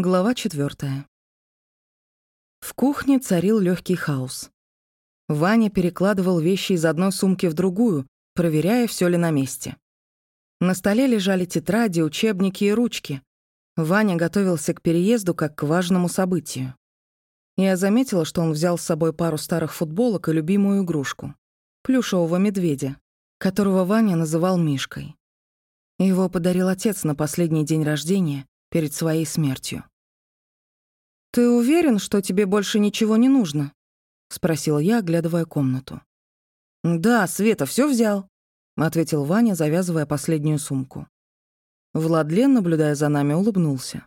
Глава четвертая. В кухне царил легкий хаос. Ваня перекладывал вещи из одной сумки в другую, проверяя, все ли на месте. На столе лежали тетради, учебники и ручки. Ваня готовился к переезду как к важному событию. Я заметила, что он взял с собой пару старых футболок и любимую игрушку — плюшевого медведя, которого Ваня называл Мишкой. Его подарил отец на последний день рождения, перед своей смертью. «Ты уверен, что тебе больше ничего не нужно?» — спросила я, оглядывая комнату. «Да, Света все взял», — ответил Ваня, завязывая последнюю сумку. Владлен, наблюдая за нами, улыбнулся.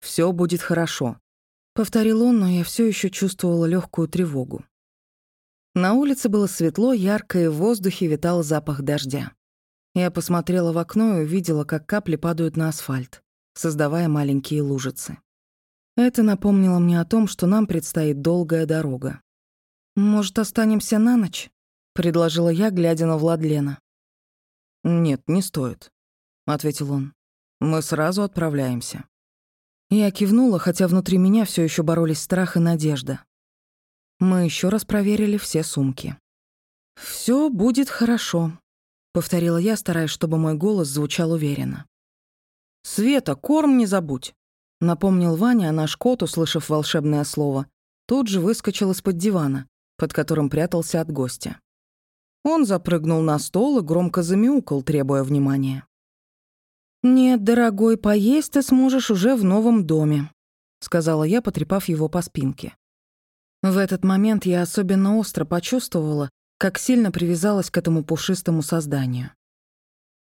Все будет хорошо», — повторил он, но я все еще чувствовала легкую тревогу. На улице было светло, ярко, и в воздухе витал запах дождя. Я посмотрела в окно и увидела, как капли падают на асфальт создавая маленькие лужицы. Это напомнило мне о том, что нам предстоит долгая дорога. «Может, останемся на ночь?» — предложила я, глядя на Владлена. «Нет, не стоит», — ответил он. «Мы сразу отправляемся». Я кивнула, хотя внутри меня все еще боролись страх и надежда. Мы еще раз проверили все сумки. Все будет хорошо», — повторила я, стараясь, чтобы мой голос звучал уверенно. «Света, корм не забудь!» Напомнил Ваня, а наш кот, услышав волшебное слово, тут же выскочил из-под дивана, под которым прятался от гостя. Он запрыгнул на стол и громко замяукал, требуя внимания. «Нет, дорогой, поесть ты сможешь уже в новом доме», — сказала я, потрепав его по спинке. В этот момент я особенно остро почувствовала, как сильно привязалась к этому пушистому созданию.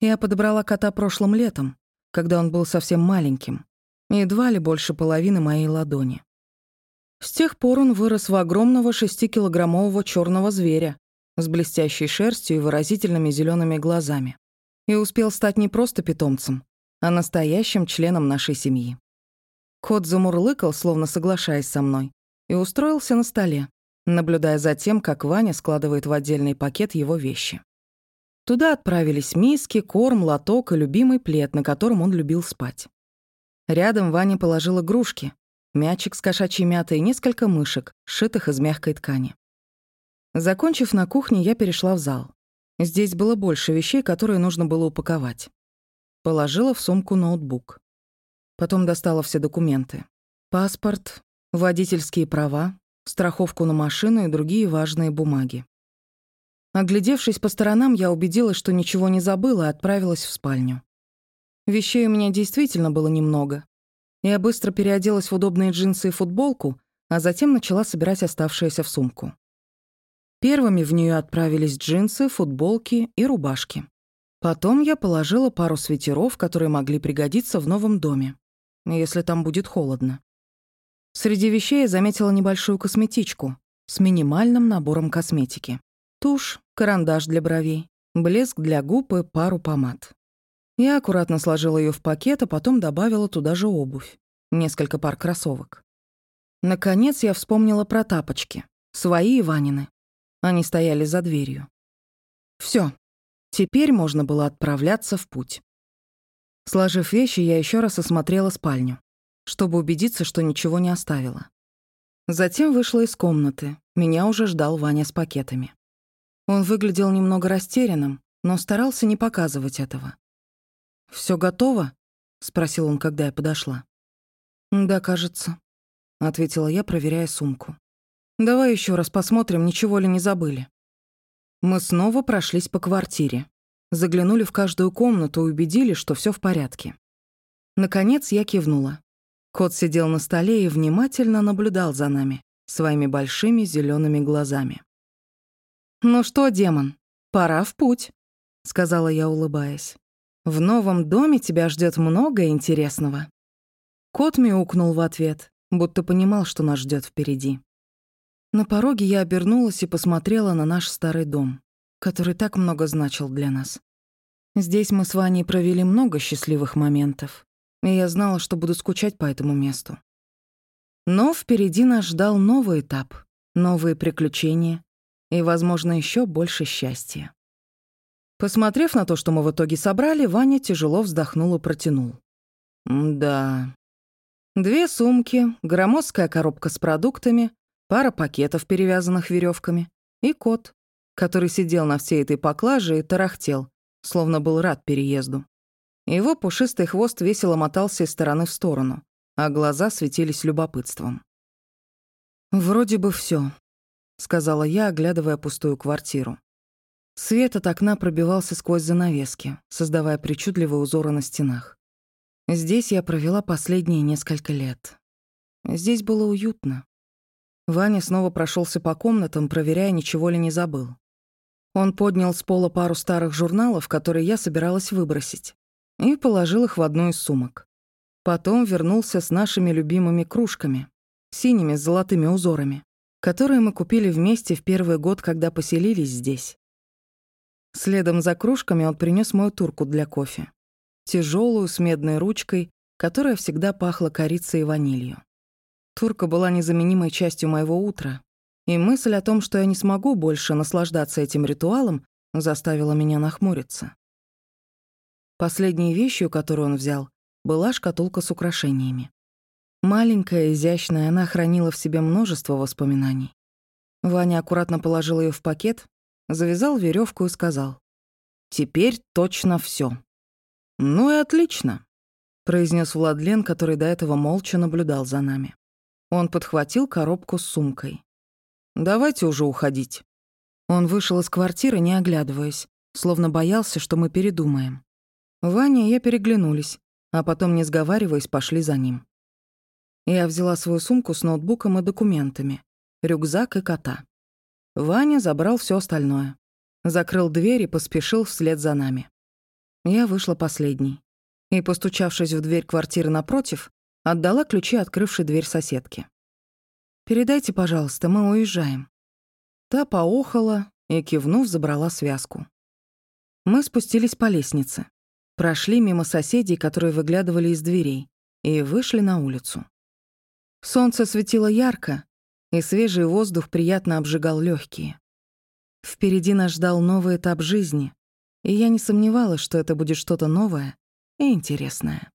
Я подобрала кота прошлым летом, когда он был совсем маленьким, едва ли больше половины моей ладони. С тех пор он вырос в огромного шестикилограммового черного зверя с блестящей шерстью и выразительными зелеными глазами и успел стать не просто питомцем, а настоящим членом нашей семьи. Кот замурлыкал, словно соглашаясь со мной, и устроился на столе, наблюдая за тем, как Ваня складывает в отдельный пакет его вещи. Туда отправились миски, корм, лоток и любимый плед, на котором он любил спать. Рядом Ваня положил игрушки, мячик с кошачьей мятой и несколько мышек, сшитых из мягкой ткани. Закончив на кухне, я перешла в зал. Здесь было больше вещей, которые нужно было упаковать. Положила в сумку ноутбук. Потом достала все документы. Паспорт, водительские права, страховку на машину и другие важные бумаги. Оглядевшись по сторонам, я убедилась, что ничего не забыла и отправилась в спальню. Вещей у меня действительно было немного. Я быстро переоделась в удобные джинсы и футболку, а затем начала собирать оставшееся в сумку. Первыми в нее отправились джинсы, футболки и рубашки. Потом я положила пару свитеров, которые могли пригодиться в новом доме, если там будет холодно. Среди вещей я заметила небольшую косметичку с минимальным набором косметики. Тушь, карандаш для бровей, блеск для губ и пару помад. Я аккуратно сложила ее в пакет, а потом добавила туда же обувь, несколько пар кроссовок. Наконец я вспомнила про тапочки, свои и Ванины. Они стояли за дверью. Все, теперь можно было отправляться в путь. Сложив вещи, я еще раз осмотрела спальню, чтобы убедиться, что ничего не оставила. Затем вышла из комнаты. Меня уже ждал Ваня с пакетами. Он выглядел немного растерянным, но старался не показывать этого. Все готово?» — спросил он, когда я подошла. «Да, кажется», — ответила я, проверяя сумку. «Давай еще раз посмотрим, ничего ли не забыли». Мы снова прошлись по квартире. Заглянули в каждую комнату и убедились, что все в порядке. Наконец я кивнула. Кот сидел на столе и внимательно наблюдал за нами своими большими зелеными глазами. «Ну что, демон, пора в путь», — сказала я, улыбаясь. «В новом доме тебя ждет много интересного». Кот мяукнул в ответ, будто понимал, что нас ждет впереди. На пороге я обернулась и посмотрела на наш старый дом, который так много значил для нас. Здесь мы с Ваней провели много счастливых моментов, и я знала, что буду скучать по этому месту. Но впереди нас ждал новый этап, новые приключения, и, возможно, еще больше счастья. Посмотрев на то, что мы в итоге собрали, Ваня тяжело вздохнул и протянул. «Да, Две сумки, громоздкая коробка с продуктами, пара пакетов, перевязанных веревками, и кот, который сидел на всей этой поклаже и тарахтел, словно был рад переезду. Его пушистый хвост весело мотался из стороны в сторону, а глаза светились любопытством. «Вроде бы все, сказала я, оглядывая пустую квартиру. Свет от окна пробивался сквозь занавески, создавая причудливые узоры на стенах. Здесь я провела последние несколько лет. Здесь было уютно. Ваня снова прошелся по комнатам, проверяя, ничего ли не забыл. Он поднял с пола пару старых журналов, которые я собиралась выбросить, и положил их в одну из сумок. Потом вернулся с нашими любимыми кружками, синими с золотыми узорами, которые мы купили вместе в первый год, когда поселились здесь. Следом за кружками он принес мою турку для кофе тяжелую с медной ручкой, которая всегда пахла корицей и ванилью. Турка была незаменимой частью моего утра, и мысль о том, что я не смогу больше наслаждаться этим ритуалом, заставила меня нахмуриться. Последней вещью, которую он взял, была шкатулка с украшениями. Маленькая, изящная, она хранила в себе множество воспоминаний. Ваня аккуратно положил ее в пакет, завязал веревку и сказал, «Теперь точно все. «Ну и отлично», — произнес Владлен, который до этого молча наблюдал за нами. Он подхватил коробку с сумкой. «Давайте уже уходить». Он вышел из квартиры, не оглядываясь, словно боялся, что мы передумаем. Ваня и я переглянулись, а потом, не сговариваясь, пошли за ним. Я взяла свою сумку с ноутбуком и документами, рюкзак и кота. Ваня забрал все остальное. Закрыл дверь и поспешил вслед за нами. Я вышла последней. И, постучавшись в дверь квартиры напротив, отдала ключи, открывшей дверь соседки. «Передайте, пожалуйста, мы уезжаем». Та поохала и, кивнув, забрала связку. Мы спустились по лестнице, прошли мимо соседей, которые выглядывали из дверей, и вышли на улицу. Солнце светило ярко, и свежий воздух приятно обжигал легкие. Впереди нас ждал новый этап жизни, и я не сомневалась, что это будет что-то новое и интересное.